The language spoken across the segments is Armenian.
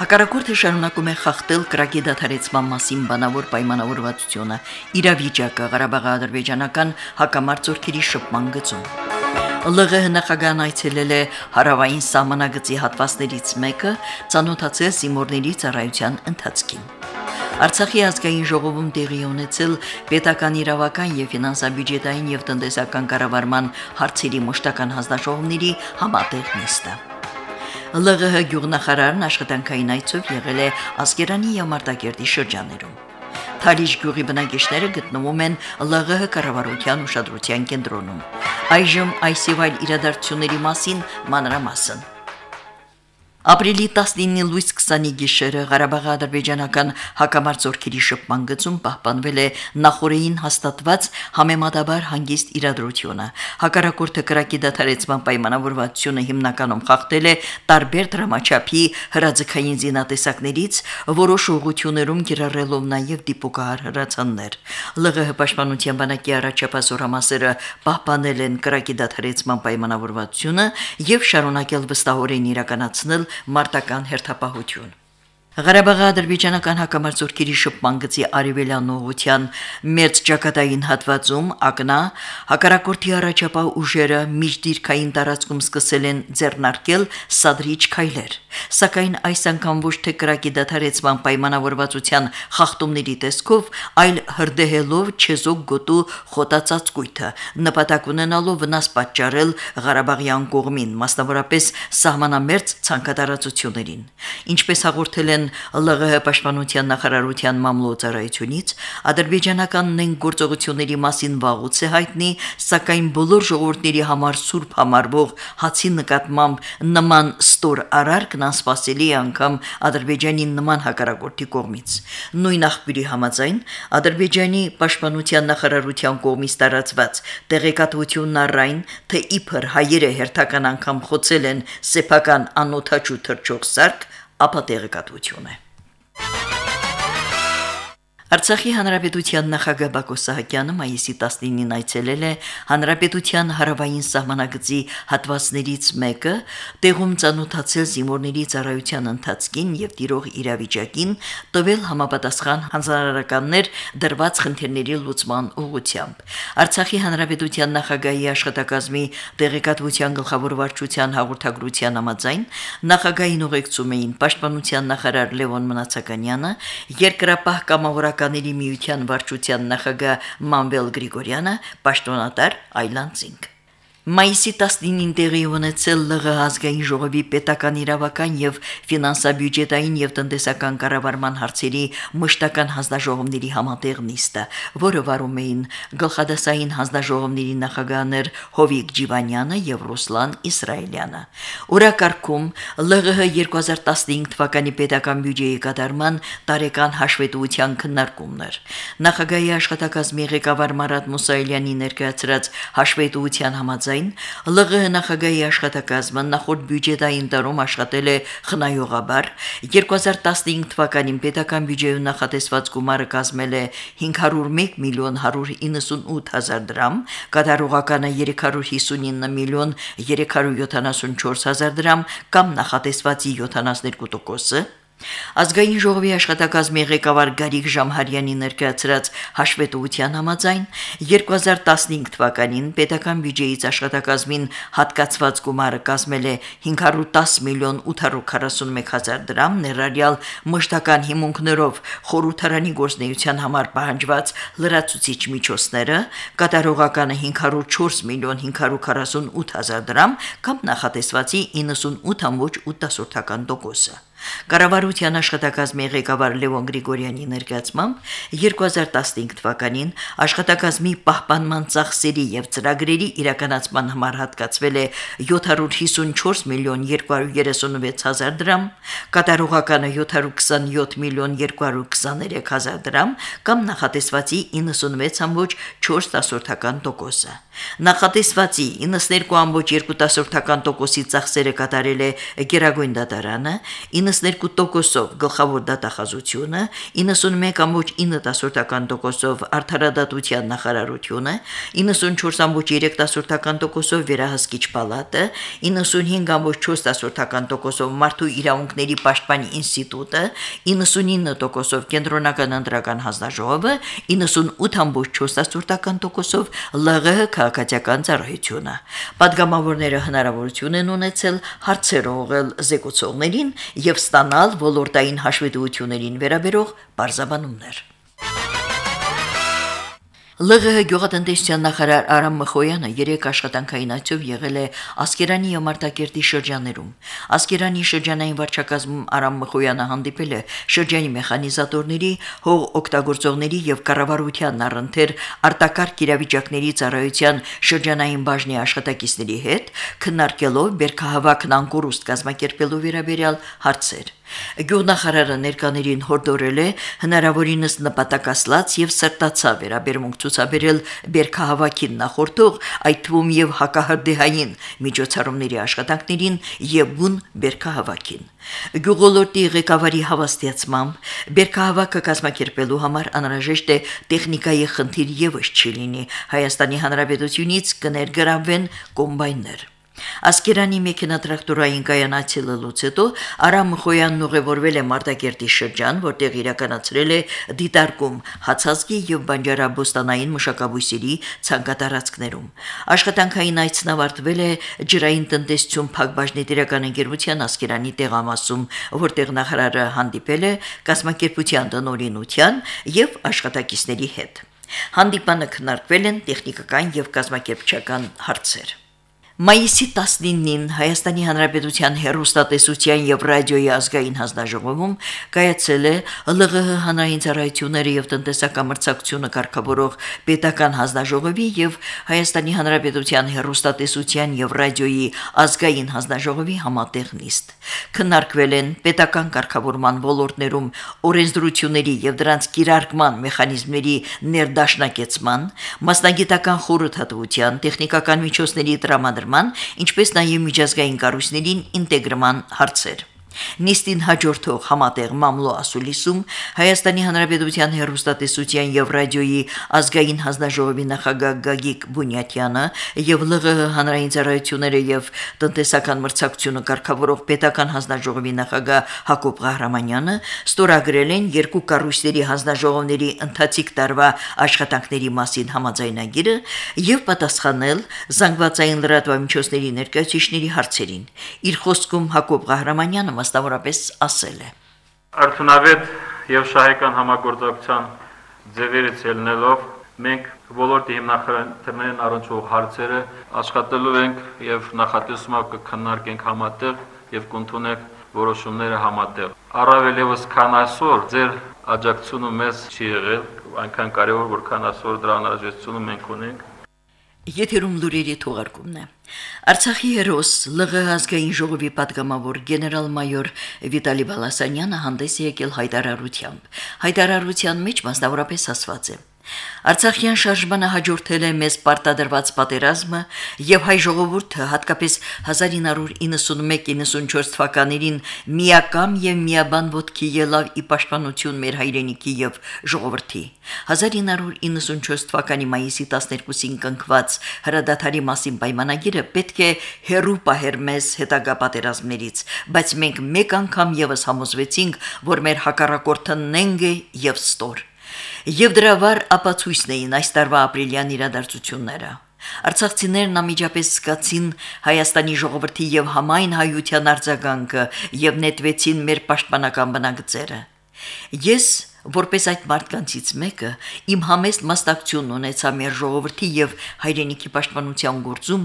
Հակառակորդը շարունակում է խախտել կրակի դադարեցման մասին բանավոր պայմանավորվածությունը իրավիճակը Ղարաբաղի ադրբեջանական հակամարտությունների շփման գծում։ ԼՂՀ նախագահն այցելել է հարավային սահմանագծի հատվածներից մեկը, ցանոթացել Սիմորների ծառայության ընթացքին։ Արցախի ազգային ժողովում տեղի ունեցել պետական իրավական եւ ֆինանսա-բյուջետային եւ տնտեսական կառավարման հարցերի մշտական հանձնաժողովների համատեղ նիստը։ ԼՂՀ գյուղնախարարն աշխատանքային այցով եղել է Ասկերանի եւ Մարտակերտի շրջաններում։ Թալիշ գյուղի բնակիչները գտնվում են ԼՂՀ կառավարության ուշադրության կենտրոնում։ Այժմ այս եւ այլ իրադարձությունների մասին մանրամասն։ Ապրիլի 19-ի լույս 20-ի գիշերը Ղարաբաղի ադրբեջանական հակամարտությունների շփման գծում պահպանվել է նախորդին հաստատված համեմատաբար հանգիստ իրադրությունը։ Հակառակորդը կրակի դադարեցման պայմանավորվածությունը հիմնականում խախտել է տարբեր դրամաչափի հրաձգային զինատեսակներից, որոշ ուղություններում կիրառելով նաև դիպուկահար հրացաններ։ ԼՂՀ պաշտպանության բանակի առաջապահ համասերը պահպանել են կրակի դադարեցման պայմանավորվածությունը եւ շարունակել վստահորեն իրականացնել մարտական հերթապահություն։ Ղարաբաղի ադրբեջանական հակամարտությունների շփման գծի արևելյան ուղության մերձ ճակատային հատվածում ակնա հակառակորդի առաջապահ ուժերը միջդիրքային տարածքում սկսել են ձեռնարկել սադրիչ քայլեր, սակայն այս անգամ ոչ թե կրակի դադարեցման պայմանավորվածության խախտումների տեսքով, այլ հրդեհելով չեզոք գոտու խոտածածկույթը, նպատակ ունենալով վնաս պատճառել Ղարաբաղյան կողմին, մասնավորապես սահմանամերձ ցանկատարածություններին։ Ինչպես հաղորդել են ԼՂՀ պաշտպանության նախարարության մամլոյցարայությունից ադրբեջանական նեն գործողությունների մասին վաղուց է հայտնի, սակայն բոլոր ժողովուրդների համար սուրբ համարվող հացի նկատմամբ նման ստոր արարքն անսպասելի է անգամ Ադրբեջանի նման հակարակորտի կողմից։ Նույն աղբյուրի համաձայն Ադրբեջանի պաշտպանության նախարարության կողմից տարածված տեղեկատվությունն առայն, թե իբր հայերը հերթական անգամ խոցել են սեփական անօթաչու թրջող սարք ապա տեղեկատվություն է։ Արցախի հանրապետության նախագահ Բակո Սահակյանը մայիսի 19-ին այցելել է հանրապետության հարավային սահմանագծի հատվածներից մեկը, տեղում ցանոթացել զինվորների ծառայության ընթացքին եւ տիրող իրավիճակին, տվել համապատասխան հանրարարականներ դրված խնդիրների լուծման ուղղությամբ։ Արցախի հանրապետության նախագահի աշխատակազմի տեղեկատվության գլխավոր վարչության հաղորդագրության համաձայն նախագահին ուղեկցում էին պաշտպանության նախարար Լևոն Մնացականյանը, երկրապահ կամավորական Քաղաքականների միության վարչության նախագահ Մանվել Գրիգորյանը, պաշտոնատար Այլանդզինգ Մայիսի 19-ին տեղի ունեցել ԼՂ ազգային ժողովի պետական իրավական եւ ֆինանսա-բյուջետային եւ տնտեսական կառավարման հարցերի մշտական հանձնաժողովների համատեղ նիստը, որը վարում էին գլխադասային հանձնաժողովների նախագահներ Հովիկ Ջիվանյանը եւ Ռուսլան Իսրայելյանը։ Օրակարգում ԼՂՀ 2015 թվականի պետական բյուջեի կատարման տարեկան հաշվետվության քննարկումներ։ Նախագահի աշխատակազմի ղեկավար Մարատ Մուսայելյանի ներկայացրած հաշվետվության համաձայն Համաձայն ԼՂՀ նախագահի աշխատակազմը նախորդ բյուջետային տարում աշխատել է խնայողաբար 2015 թվականին պետական բյուջեյում նախատեսված գումարը կազմել է 501 միլիոն 198 հազար դրամ, կատարողականը 359 միլիոն 374 հազար դրամ կամ նախատեսվածի 72%-ը Ազգային ժողովի աշխատակազմի ղեկավար Գարիկ Ժամհարյանի ներկայացրած հաշվետվության համաձայն 2015 թվականին պետական բյուջեից աշխատակազմին հատկացված գումարը կազմել է 510 միլիոն 841 հազար դրամ, ներառյալ մշտական հիմունքներով խորհրդարանի գործնեության համար պահանջված լրացուցիչ միջոցները, կատարողականը 504 միլիոն 548 հազար դրամ կամ նախատեսվածի 98.8%-ը։ Կառավարության աշխատակազմի ղեկավար Լևոն Գրիգորյանի ներկայացմամբ 2015 թվականին աշխատակազմի պահպանման ծախսերի եւ ծրագրերի իրականացման համար հատկացվել է 754 միլիոն 236 հազար դրամ, կատարողականը 727 միլիոն 223 հազար դրամ կամ նախատեսվածի 96.4%-ական տոկոսը։ Նախատեսվածի 92.2%-ական տոկոսի ծախսերը կատարել է Գերագույն դատարանը, 92%-ով գլխավոր դատախազությունը, 91.9%-ով արդարադատության նախարարությունը, 94.3%-ով վերահսկիչ պալատը, 95.4%-ով մարդու իրավունքների պաշտպանի ինստիտուտը, 99%-ով կենտրոնական ընտրական հանձնաժողովը, 98.4%-ով ԼՂՀ քաղաքացիական ծառայությունը։ Պատգամավորները հնարավորություն են ունեցել հարցեր ուղղել զեկուցողներին եւ ստանալ ոլորտային հաշվետվություններին վերաբերող բարձաբանումներ։ ԼՂՀ գյուղատնտեսության նախարար Արամ Մխոյանը երեք աշխատանքային այցով եղել է Ասկերանի եւ Մարտակերտի շրջաներում։ Ասկերանի շրջանային վարչակազմում Արամ Մխոյանը հանդիպել է շրջանի մեխանիզատորների, հող օգտագործողների եւ կառավարության առընթեր արտակարգ իրավիճակների ծառայության շրջանային բաժնի աշխատակիցների հետ, քննարկելով Բերքահավաքն անկուրուստ կազմակերպելու վերաբերյալ հարցեր։ Գյուղնախարարը ներկաներին հորդորել է հնարավորինս նպատակասլաց եւ սրտացավ վերաբերմունք ցուցաբերել Բերքահավաքին նախորդող այդ թվում եւ հակահրդեհային միջոցառումների աշխատանքներին եւ բուն Բերքահավաքին։ Գյուղոլորտի ղեկավարի հավաստիացմամբ Բերքահավաքը կազմակերպելու համար անհրաժեշտ է տեխնիկայի խնդիր եւս չի լինի։ Հայաստանի Հանրապետությունից կներգրավվեն կոմբայներ։ Ասկերանի մեքենատրակտորային կայանացելուց հետո Արամ Մխոյանն ուղևորվել է Մարտակերտի շրջան, որտեղ իրականացրել է դիտարկում հացազգի եւ բանջարաբոստանային մշակաբույսերի ցանկատարածքներում։ Աշխատանքային այցն ավարտվել է ջրային տնտեսություն փակbaşնի տիրական ընկերության Ասկերանի տեղամասում, որտեղ նախարարը հանդիպել է կազմակերպության տնօրինության եւ աշխատակիցների հետ։ Հանդիպանը քննարկվել են տեխնիկական եւ կազմակերպչական հարցեր։ Մայիսի 19-ին Հայաստանի Հանրապետության հերոստատեսության եւ ռադիոյի ազգային հանձնաժողովում կայացել է ԼՂՀ հանրային ծառայությունները եւ տնտեսական մրցակցությունը կարգավորող պետական հանձնաժողովի եւ Հայաստանի Հանրապետության հերոստատեսության եւ ռադիոյի ազգային հանձնաժողովի համատեղ նիստ։ Քննարկվել են պետական կարգավորման ոլորտներում օրենսդրությունների եւ դրանց կիրարկման մեխանիզմների ներդաշնակեցման, մասնագիտական խորհրդատվության, տեխնիկական միջոցների տրամադրման կառավարման, ինչպես նաև միջազգային կառույցներին ինտեգրման հարցեր։ Նիստին հաջորդող համատեղ մամլո ասուլիսում Հայաստանի Հանրապետության հերոստատեսության եւ ռադիոյի ազգային հանձնաժողովի նախագահ Գագիկ Բունյատյանը եւ ԼՂՀ հանրային ծառայությունները եւ տնտեսական մրցակցությունը կարգավորող պետական հանձնաժողովի նախագահ Հակոբ Ղահրամանյանը ստորագրել են երկու կառույցների հանձնաժողովների ընթացիկ տարվա աշխատանքների մասին համաձայնագիրը եւ պատասխանել զանգվածային լրատվամիջոցների ներկայացուցիչների հարցերին։ Իր խոսքում Հակոբ Ղահրամանյանը մասնավորապես ասել է. Արդյունավետ եւ շահեկան համագործակցության ձևերից ելնելով մենք ոլորտի հիմնախնդիրներին առնչվող հարցերը աշխատելու ենք եւ նախատեսումը կքննարկենք համատեղ եւ կընդունենք որոշումները համատեղ։ Առավել եւս քան այսօր ձեր աջակցությունը մեզ չի եղել, այնքան կարևոր որքան այսօր դրա անհրաժեշտությունը մենք ունենք Եթերում լուրերի թողարկումն է։ Արցախի հերոս ԼՂ ազգային ժողովի падգամավոր գեներալ-մայոր Վիտալի Բալասանյանը հանդես է եկել հայտարարությամբ։ Հայտարարության մեջ մասնավորապես ասված է. Արցախյան շարժմանը հաջորդել է մեզ պարտադրված պատերազմը եւ հայ ժողովուրդը հատկապես 1991-94 թվականներին միակամ եւ միաբան ոտքի ելավ ի պաշտպանություն մեր հայրենիքի եւ ժողովրդի 1994 թվականի մայիսի 12-ին կնքված հրադադարի մասին պայմանագիրը պետք է հերու պահեր մեզ հետագա պատերազմներից բայց մենք մեկ անգամ եւս համոզվեցինք որ մեր հակառակորդը նենգ է եւ ստոր եւ դրա վառ ապացույցն էին այս տարվա ապրիլյան իրադարձությունները։ Արցախցիներն ամիջապես սկացին Հայաստանի ժողովրդի եւ համայն հայության արձագանքը եւ նետվեցին մեր պաշտպանական բնագծերը։ Ես Որպես այդ մարդկանցից մեկը իմ համեստ մասնակցությունն ունեցա մեր ժողովրդի եւ հայրենիքի պաշտպանության գործում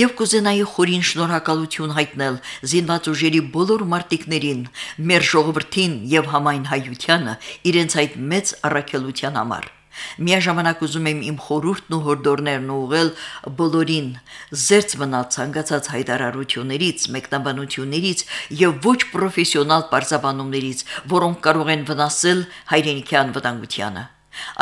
եւ կուզենայի խորին շնորհակալություն հայտնել զինված ուժերի բոլոր մարտիկներին, մեր ժողովրդին եւ համայն հայությանը իրենց այդ մեծ առաքելության համար։ Միաժամանակ ուզում եմ իմ խորհուրդն ու հորդորներն ուղղել բոլորին զերծ մնալ ցանկացած հայտարարություններից, մեկնաբանություններից եւ ոչ պրոֆեսիոնալ պարզաբանումներից, որոնք կարող են վնասել հայրենիքի անվտանգությանը։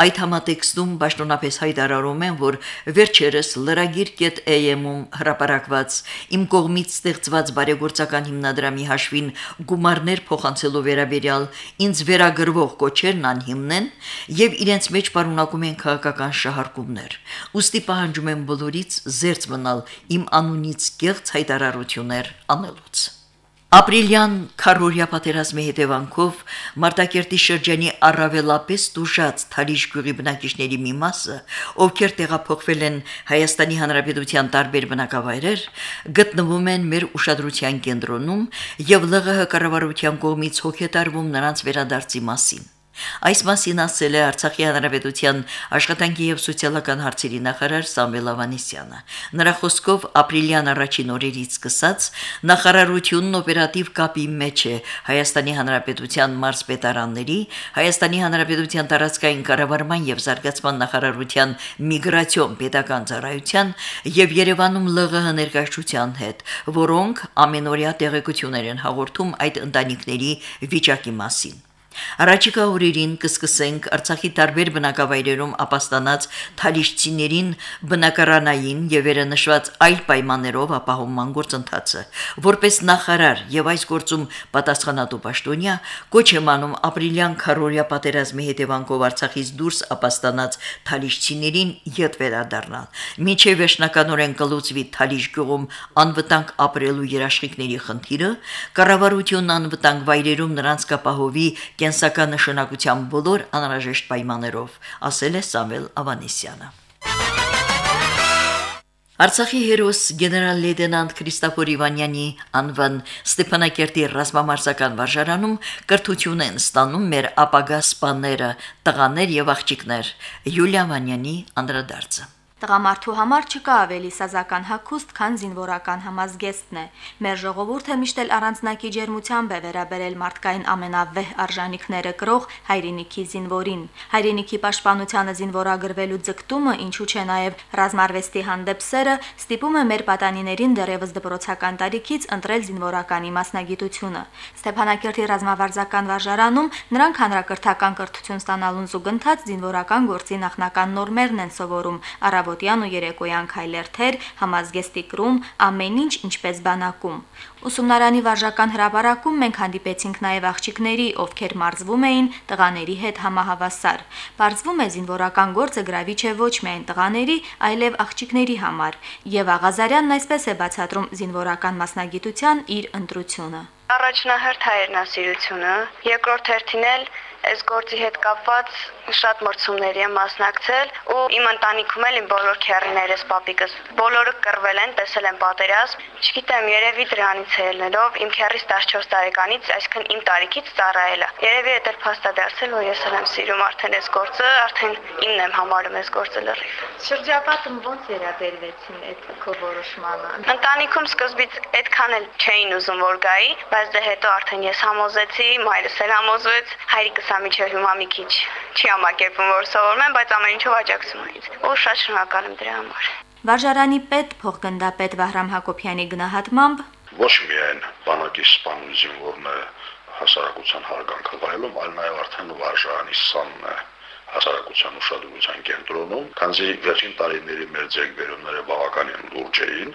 Այդ համատեքստում պաշտոնապես հայտարարում են, որ վերջերս լրագիր.am-ում հրապարակված իմ կողմից ստեղծված բարեգործական հիմնադրամի հաշվին գումարներ փոխանցելու վերաբերյալ ինձ վերագրվող կոչերն անհիմն են եւ իրենց մեջ պարունակում են քաղաքական շահարկումներ։ Ոստի պահանջում եմ բոլորից զերծ մնալ իմ անունից կեղծ հայտարարություններ անելուց։ Ապրիլյան քարորիա պատերազմի հետևանքով Մարտակերտի շրջանի առավելապես դուժած Թալիշ գյուղի բնակիչների մի մասը, ովքեր տեղափոխվել են Հայաստանի Հանրապետության տարբեր բնակավայրեր, գտնվում են մեր ուշադրության կենտրոնում եւ ԼՂՀ կառավարության կողմից հոգետարվում նրանց վերադարձի մասին։ Այս մասին ասել է Արցախի հանրապետության աշխատանքի եւ սոցիալական հարցերի նախարար Սամվել Ավանեսյանը։ Նրա խոսքով ապրիլյան առաջին օրերից սկսած նախարարությունն օպերատիվ կապի մեջ է Հայաստանի հանրապետության մարզպետարանների, Հայաստանի հանրապետության տարածքային կառավարման եւ զարգացման նախարարության միգրացիոն pedagogan ծառայության եւ Երևանում ԼՂՀ ներկայացության հետ, որոնք ամենօրյա տեղեկություններ են հաղորդում այդ ընտանիքների վիճակի մասին։ Առաջիկա օրերին կսկսենք Արցախի տարբեր բնակավայրերում ապաստանած թալիշցիներին բնակարանային եւ վերանշված այլ պայմաններով ապահովման գործընթացը։ Որպես նախարար եւ այս գործում պատասխանատու պաշտոնյա կոչ եմ անում ապրիլյան քարորիա պատերազմի հետևանքով Արցախից դուրս ապաստանած թալիշցիներին յետ վերադառնալ։ Մինչև վերջնականորեն կլուծվի Թալիշ գյուղում անվտանգ ապրելու երաշխիքների խնդիրը, կառավարությունն անվտանգ վայրերում նրանց կապահովի կենսական նշանակության բոլոր անհրաժեշտ պայմաններով, ասել է Սամվել Ավանեսյանը։ Արցախի հերոս գեներալ լեյտենանտ Քրիստոֆոր Իվանյանի անվան Ստեփանակերտի ռազմամարզական վարժարանում կրթություն են ստանում մեր ապագա սպաները, տղաներ եւ աղջիկներ։ Յուլիա Վանյանի անդրադարձը Տղամարդու համար չկա ավելի սազական հակուստ, քան զինվորական համազգեստն է։ Մեր ժողովուրդը միշտ էլ առանձնակի ջերմությամբ է վերաբերել մարդկային ամենավեհ արժանինքները կրող հայրենիքի զինվորին։ Հայրենիքի պաշտպանությանը զինվորագրվելու ձգտումը, ինչու չէ նաև ռազմարվեստի հանդեպ սերը, ստիպում է մեր պատանիներին դեռևս դպրոցական տարիքից ընտրել զինվորականի մասնագիտությունը։ Ստեփանակերտի ռազմավարզական վարժարանում նրանք հանրակրթական կրթություն ստանալուն զուգընթաց զինվորական գործի նախնական նորմերն են սովորում առավոտ առավոտյան ու երեկոյան քայլերթեր, համազգեստի կրում, ամեն ինչ ինչպես բանակում։ Ուսումնարանի վարժական հրապարակում մենք հանդիպեցինք նաև աղջիկների, ովքեր մարզվում էին տղաների հետ համահավասար։ Բարձվում է զինվորական գործը գրավիչ է ոչ միայն տղաների, այլև աղջիկների համար, եւ Աղազարյանն այսպես է բացատրում զինվորական մասնագիտության իր ընտրությունը։ Առաջնահերթ հայրենասիրությունը, երկրորդ հերթին էլ այս գործի հետ կապված շատ մրցումների եմ մասնակցել ու իմ ընտանիքում էլ իմ բոլոր քեռիներս, պապիկս բոլորը կռվել են, տեսել են պատերազմ։ Չգիտեմ, երևի դրանից է ելնելով իմ քեռիս 14 տարեկանից, այսինքն իմ տարիքից ծառայել է։ Երևի դա էլ փաստադարձել, որ ես էլ եմ սիրում արդեն այս գործը, արդեն ինն եմ համարում այս գործը լրիվ։ Շրջապատում ոնց երադերվեցին այդ քո որոշմանը։ Ընտանիքում սկզբից այդքան էլ չէին ուզում որ գայի, բայց դե հետո արդեն ես համոզեցի, մայրս էլ համոզվեց, հայրիկս ամիջը հիմա մի քիչ չի համակերպվում, որ սովորում եմ, բայց ամեն ինչով աջակցում եմ ինձ։ Ու շատ շնորհակալ եմ դրա համար։ Վարժարանի պետ փոխգնդապետ Վահրամ Հակոբյանի գնահատմամբ ոչ միայն բանակի սպանում զինվորն է հասարակության հարգանքը վայելում, այլ նաև արդեն վարժարանի սանն է հասարակության ուշադրության կենտրոնում, քանզի վերջին տարիների մեր ձեռքբերումները բավականին լուրջ էին,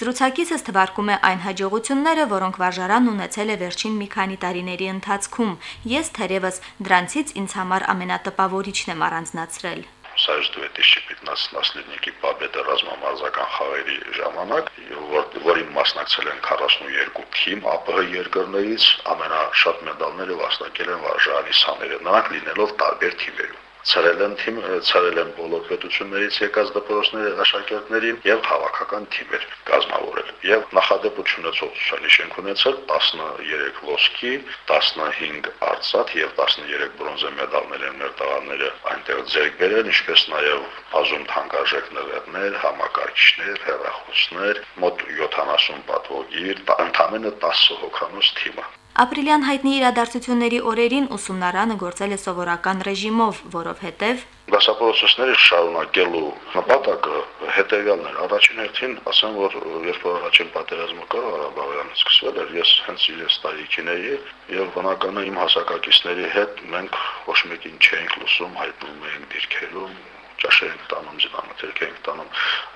Զրուցակիցս թվարկում է այն հաջողությունները, որոնք վարժարանն ունեցել է վերջին մի քանի տարիների ընթացքում։ Ես թերևս դրանցից ինձ համար ամենատպավորիչն եմ առանձնացրել Սայժդուետի շփիտնաց նասլիդնիկի պաբետը ռազմամարզական խաղերի ժամանակ, որ, որին մասնակցել են 42 թիմ ԱՊՀ երկրներից, ամենաշատ մեդալները վաստակել են վարժարանի սաները, նրանք լինելով տարբեր թիմերում ցրել են թիմ, ցրել են բոլոր պետություններից եկած դպրոցների աշակերտներին եւ հավաքական թիմեր կազմավորել։ Եւ նախադեպություն ունեցող ցուցանիշ ունեցել 13 ոսկի, 15 արծաթ եւ 13 բրոնզե մեդալներ են մեր տղաները այնտեղ ձեռք բերել, ինչպես նաեւ բազում թանկարժեք նվերներ, համակարգիչներ, հեռախոսներ, մոտ 70 պատվոգիր, ընդամենը 10 հոգանոց թիմը։ Ապրիլյան հայտնի իրադարձությունների օրերին ուսումնարանը գործել է սովորական ռեժիմով, որովհետև դասապրոցեսները շարունակելու նպատակը հետևյալն էր։ Առաջին հերթին ասեմ, որ երբ որ առաջին պատերազմը կա, Ղարաբաղյան սկսվել էր, ես հենց իրես տարիքին էի եւ բնականը իմ հասակակիցների հետ մենք ոչ մեկին չէինք լսում, հայտնում էինք դիրքերում, ճաշեր ենք տանում, զինամթերք ենք տանում։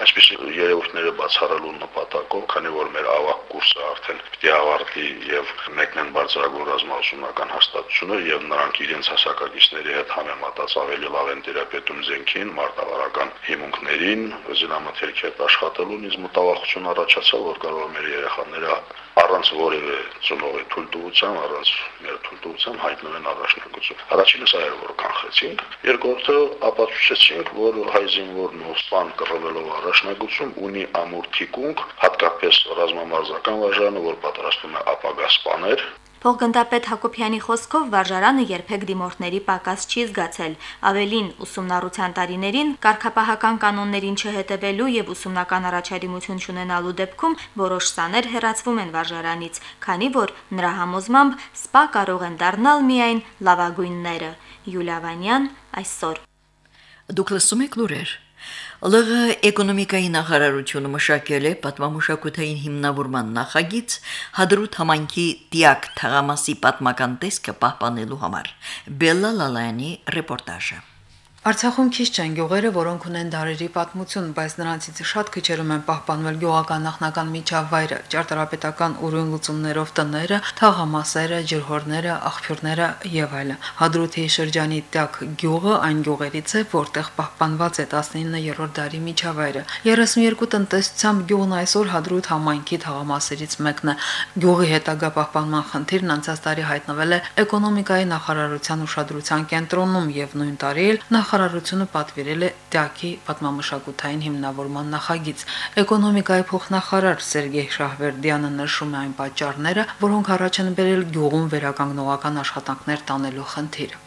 Այսպիսի երևույթները բացառելու նպատակով, քանի որ մեր ավակ կուրսը արդեն պիտի ավարտի եւ մեկնեն բարձրագույն ռազմաուսումնական հաստատությունը եւ նրանք իրենց հասակակիցների հետ համեմատած ավելի լավ են դերապետում զենքին, մարտավարական հիմունքներին, զինամթերքի հետ աշխատելուն ինձ մտավախություն առաջացավ, որ կարող է մեր երեխաները առանց որևէ ծնողի թույլտվության, առանց մեր թույլտվության հայտնվեն առաջնակություն։ Առաջինը սա էր, որ կանխեցինք, երկրորդը ապացուցեցինք, որ հայ զինվորն ու սպան կռվելով առաջնակություն ունի ամուր թիկունք, հատկապես ռազմամարզական վարժանը, որ պատրաստում է ապագա սպաներ, Փոխգնդապետ Հակոբյանի խոսքով վարժարանը երբեք դիմորդների պակաս չի զգացել։ Ավելին, ուսումնառության տարիներին կարգապահական կանոններին չհետևելու եւ ուսումնական առաջադիմություն չունենալու դեպքում որոշ սաներ հեռացվում են վարժարանից, քանի որ նրա համոզմամբ սպա կարող են դառնալ միայն լավագույնները։ Յուլիա Վանյան այսօր Դուք լսում եք լուրեր։ ԼՂ էկոնոմիկայի նախարարությունը մշակել է պատմամշակութային հիմնավորման նախագիծ հադրուտ համանքի դիակ թղամասի պատմական տեսքը պահպանելու համար։ Բելլա Լալայանի ռեպորտաժը։ Արցախում քիչ չեն գյուղերը, որոնք ունեն դարերի պատմություն, բայց նրանցից շատ քիչերում են պահպանվել գյուղական նախնական միջավայրը, ճարտարապետական ուրույն լուծումներով տները, թաղամասերը, ջրհորները, աղբյուրները եւ այլն։ Հադրութի շրջանի տակ գյուղը այն գյուղերից է, որտեղ պահպանված է 19-րդ դարի միջավայրը։ 32 տնտեսությամբ գյուղն այսօր Հադրութ համայնքի թաղամասերից մեկն է։ Գյուղի հետագա պահպանման խնդիրն անցած տարի հայտնվել է էկոնոմիկայի նախարարության ուշադրության կենտրոնում եւ նույն տարի նախ նախարարությունը պատվիրել է ՏԱԿ-ի պատմամշակութային հիմնավորման նախագիծ։ Էկոնոմիկայի փոխնախարար Սերգեյ Շահվերդյանը նշում է այն պատճառները, որոնք առաջ են բերել գյուղում վերականգնողական աշխատանքներ տանելու խնդիրը։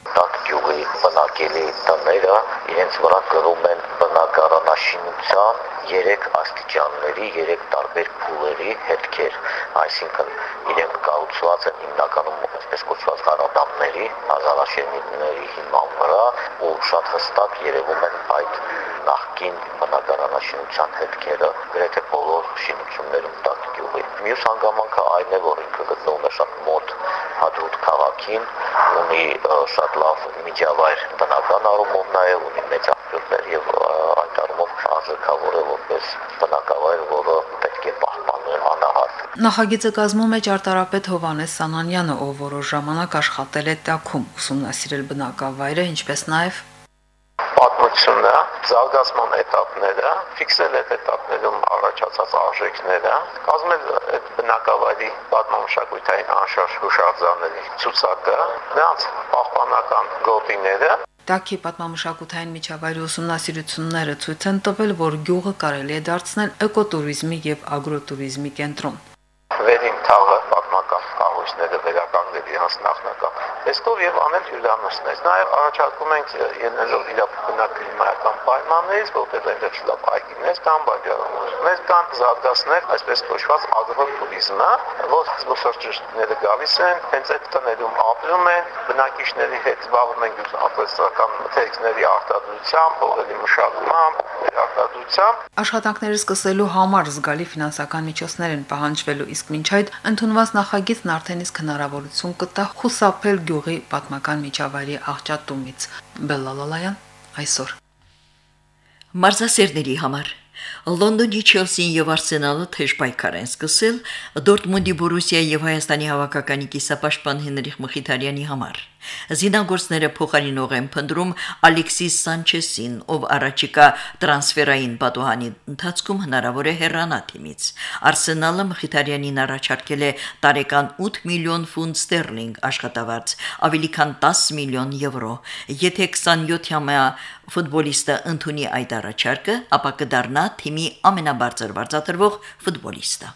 Գյուղի բնակելի տները իրենց վրա կրում են բնակարանաշինության երեք աստիճանների, երեք տարբեր փուլերի հետքեր, այսինքն իրենք կառուցված են հիմնականում այսպես կոչված հարադամների, հազարաշենիների հիման վրա, ու շատ հստակ երևում են այդ նախկին բնակարանաշինության հետքերը գրեթե բոլոր շինություններում տակ գյուղի։ Մյուս հանգամանքը այն է, որ ինքը գտնվում է շատ մոտ հադրուտ քաղաքին, ունի շատ լավ միջավայր բնական առումով նաև ունի մեծ աղբյուրներ եւ այդ առումով արժեքավոր է որպես բնակավայր, որը պետք է պահպանվել անահատ։ Նախագիծը կազմում է ճարտարապետ Հովանես Սանանյանը, ով որոշ ժամանակ աշխատել է Տաքում, ուսումնասիրել բնակավայրը, ինչպես նաև ինքնությունը, զարգացման этаպները, ֆիքսել այդ этаպներում առաջացած արժեքները, կազմել այդ բնակավայրի պատմամշակութային անշարժ հուշարձանների ցուցակը, նրանց պահպանական գոտիները Տաքի պատմամշակութային միջավայրի ուսումնասիրությունները ցույց են տվել, որ գյուղը կարելի է դարձնել էկոտուրիզմի եւ ագրոտուրիզմի կենտրոն։ Վերին թաղը պատմական կառույցները վերականգնել իրանց նախնական տեսքով եւ անել հյուրանոցներ։ Նաեւ առաջարկում ենք ելնելով իր բնակլիմայական պայմաններից, որտեղ այնտեղ լավ այգիներ կան, բաժանումներ կան, զարգացնել այսպես կոչված ագրոտուրիզմը, որ զբոսաշրջիկները գալիս են, հենց այդ տներում ապրում են, բնակիչների հետ զբաղվում են ապրեցական մթերքների արտադրությամբ, հողերի մշակմամբ, արտադրությամբ։ Աշխատանքները սկսելու համար զգալի ֆինանսական միջոցներ են պահանջվելու, իսկ մինչ այդ ընդունված նախագիծն արդեն իսկ հնարավորություն կտա խուսափել գյուղի պատմական միջավայրի աղճատումից։ Բելլալալայան այսօր Մարզասերների համար. Լոնդոնի Չելսին եւ Արսենալը թեժ պայքար են սկսել Դորտմունդի Բորուսիա եւ Հայաստանի հավաքականի կիսապաշտպան Հենրիխ Մխիթարյանի համար։ Զինագործները փոխարինող են փնտրում Ալեքսիս Սանչեսին, ով առաջիկա տրանսֆերային պատոհանի ընթացքում հնարավոր է հեռանա թիմից։ Արսենալը Մխիթարյանին առաջարկել է տարեկան 8 միլիոն ֆունտ ստերլինգ աշխատավարձ, ավելի քան 10 միլիոն եվրո։ Եթե 27-ամյա ֆուտբոլիստը ընդունի այդ առաջարկը, ապա կդառնա թիմի ամենաբարձր վարձատրվող ֆուտբոլիստը։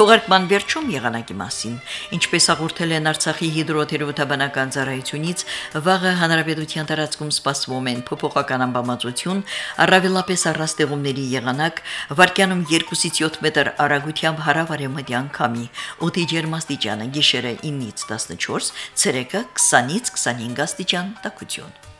Թողարկման վերջում եղանակի մասին, ինչպես հաղորդել են Արցախի հիդրոթերապևտաբանական ծառայությունից, վաղը հանրապետության տարածքում սպասվում են փոփոխական ամբամածություն, առավելապես առաստեղումների եղանակ, վարկյանում 2-ից 7 մետր արագությամբ հարավարեմտյան քամի, օդի ջերմաստիճանը գիշերը 9-ից 14, ցերեկը 20-ից 25 աստիճան տաքություն։